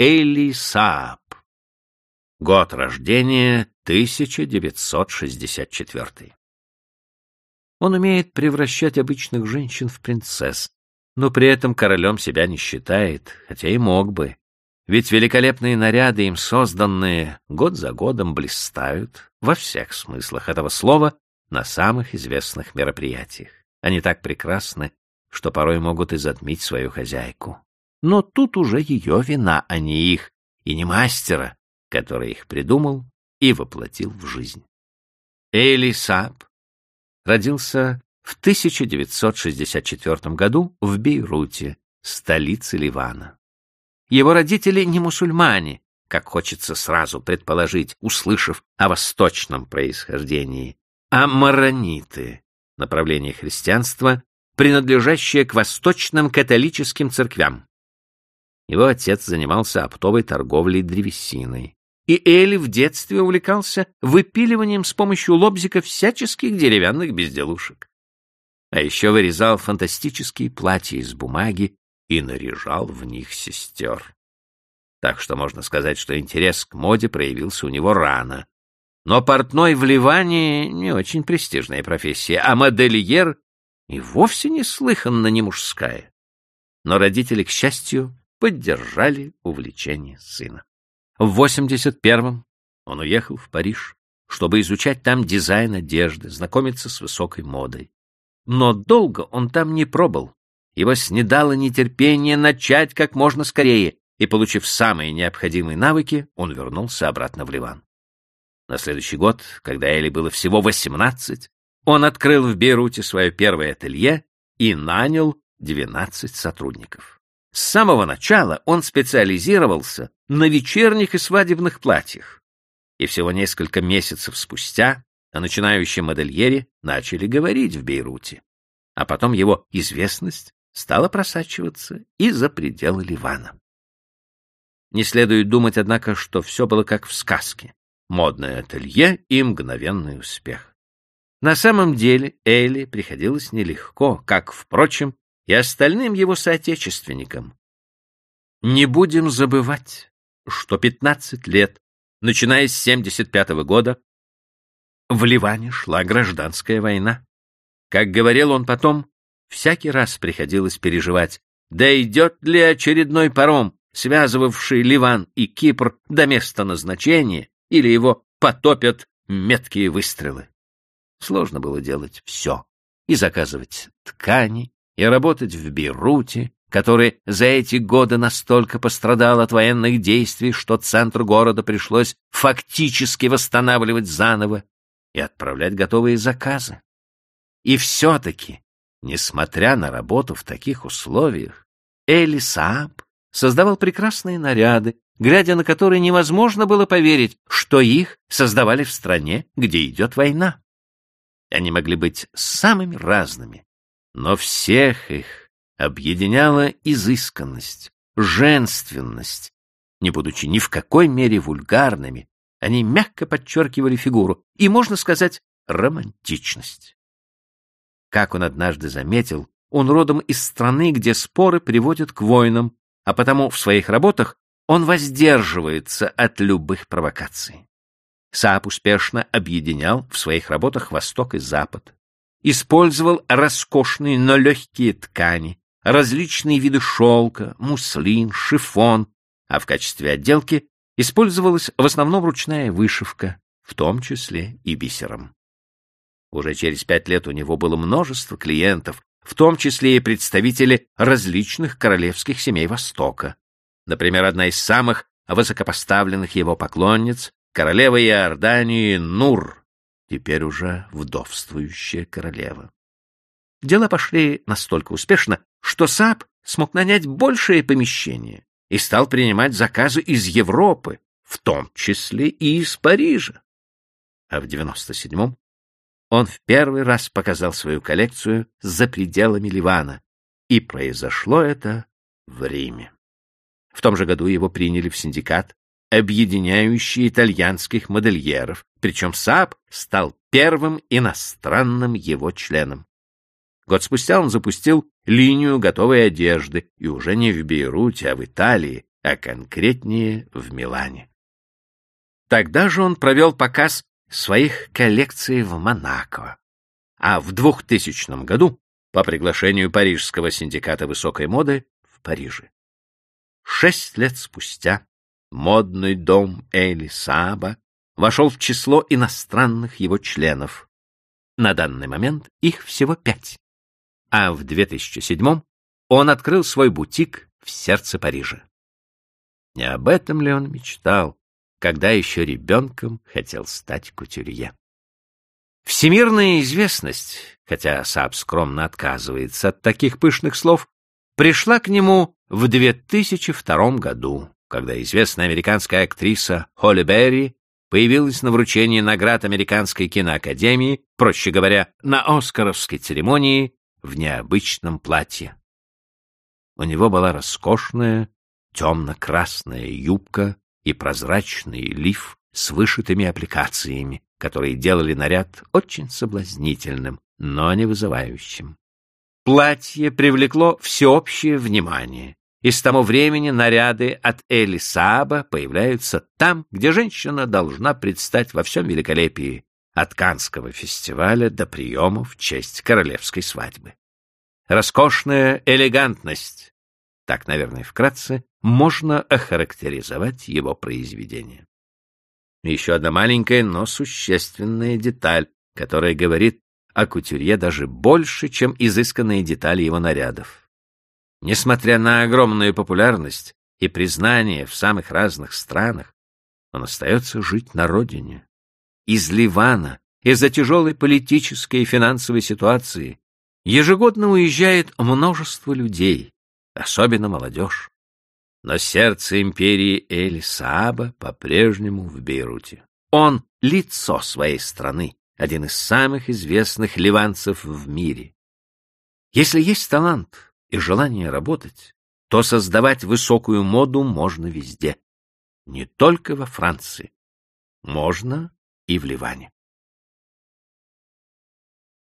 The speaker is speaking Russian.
Эйли Саап. Год рождения 1964. Он умеет превращать обычных женщин в принцесс, но при этом королем себя не считает, хотя и мог бы. Ведь великолепные наряды, им созданные, год за годом блистают во всех смыслах этого слова на самых известных мероприятиях. Они так прекрасны, что порой могут и затмить свою хозяйку. Но тут уже ее вина, а не их, и не мастера, который их придумал и воплотил в жизнь. Эйли Саб родился в 1964 году в Бейруте, столице Ливана. Его родители не мусульмане, как хочется сразу предположить, услышав о восточном происхождении, а марониты, направление христианства, принадлежащее к восточным католическим церквям. Его отец занимался оптовой торговлей древесиной. И Эли в детстве увлекался выпиливанием с помощью лобзика всяческих деревянных безделушек. А еще вырезал фантастические платья из бумаги и наряжал в них сестер. Так что можно сказать, что интерес к моде проявился у него рано. Но портной в Ливане не очень престижная профессия, а модельер и вовсе не слыханно не мужская. Но родители, к счастью, поддержали увлечение сына. В 81-м он уехал в Париж, чтобы изучать там дизайн одежды, знакомиться с высокой модой. Но долго он там не пробыл. Его снедало нетерпение начать как можно скорее, и, получив самые необходимые навыки, он вернулся обратно в Ливан. На следующий год, когда Эли было всего 18, он открыл в Бейруте свое первое ателье и нанял 12 сотрудников. С самого начала он специализировался на вечерних и свадебных платьях. И всего несколько месяцев спустя о начинающем модельере начали говорить в Бейруте. А потом его известность стала просачиваться и за пределы Ливана. Не следует думать, однако, что все было как в сказке. Модное ателье и мгновенный успех. На самом деле Эйли приходилось нелегко, как, впрочем, и остальным его соотечественникам. Не будем забывать, что 15 лет, начиная с 75 -го года, в Ливане шла гражданская война. Как говорил он потом, всякий раз приходилось переживать, дойдет ли очередной паром, связывавший Ливан и Кипр до места назначения, или его потопят меткие выстрелы. Сложно было делать все. И заказывать ткани, и работать в Бейруте, который за эти годы настолько пострадал от военных действий, что центр города пришлось фактически восстанавливать заново и отправлять готовые заказы. И все-таки, несмотря на работу в таких условиях, Эли Сааб создавал прекрасные наряды, глядя на которые невозможно было поверить, что их создавали в стране, где идет война. Они могли быть самыми разными, но всех их объединяла изысканность, женственность. Не будучи ни в какой мере вульгарными, они мягко подчеркивали фигуру и, можно сказать, романтичность. Как он однажды заметил, он родом из страны, где споры приводят к войнам, а потому в своих работах он воздерживается от любых провокаций. Саап успешно объединял в своих работах Восток и Запад, использовал роскошные, но легкие ткани, различные виды шелка, муслин, шифон, а в качестве отделки использовалась в основном ручная вышивка, в том числе и бисером. Уже через пять лет у него было множество клиентов, в том числе и представители различных королевских семей Востока. Например, одна из самых высокопоставленных его поклонниц, королева Иордании Нур, теперь уже вдовствующая королева. Дела пошли настолько успешно, что Сааб смог нанять большее помещение и стал принимать заказы из Европы, в том числе и из Парижа. А в 97-м он в первый раз показал свою коллекцию за пределами Ливана, и произошло это в Риме. В том же году его приняли в синдикат объединяющий итальянских модельеров, причем Сааб стал первым иностранным его членом. Год спустя он запустил линию готовой одежды, и уже не в Бейруте, а в Италии, а конкретнее в Милане. Тогда же он провел показ своих коллекций в Монако, а в 2000 году по приглашению Парижского синдиката высокой моды в Париже. Шесть лет спустя модный дом Эли Саба вошел в число иностранных его членов. На данный момент их всего пять. А в 2007 он открыл свой бутик в сердце Парижа. Не об этом ли он мечтал, когда еще ребенком хотел стать кутюрье? Всемирная известность, хотя Саб скромно отказывается от таких пышных слов, пришла к нему в 2002 году, когда известная американская актриса Холли Берри появилась на вручении наград Американской киноакадемии, проще говоря, на Оскаровской церемонии в необычном платье. У него была роскошная темно-красная юбка и прозрачный лиф с вышитыми аппликациями, которые делали наряд очень соблазнительным, но не вызывающим. Платье привлекло всеобщее внимание, и с того времени наряды от Эли Сааба появляются там, где женщина должна предстать во всем великолепии, от Канского фестиваля до приема в честь королевской свадьбы. Роскошная элегантность, так, наверное, вкратце, можно охарактеризовать его произведение. Еще одна маленькая, но существенная деталь, которая говорит о кутюрье даже больше, чем изысканные детали его нарядов. Несмотря на огромную популярность и признание в самых разных странах, он остается жить на родине. Из Ливана, из-за тяжелой политической и финансовой ситуации, ежегодно уезжает множество людей, особенно молодежь но сердце империи Эль-Сааба по-прежнему в Бейруте. Он — лицо своей страны, один из самых известных ливанцев в мире. Если есть талант и желание работать, то создавать высокую моду можно везде. Не только во Франции. Можно и в Ливане.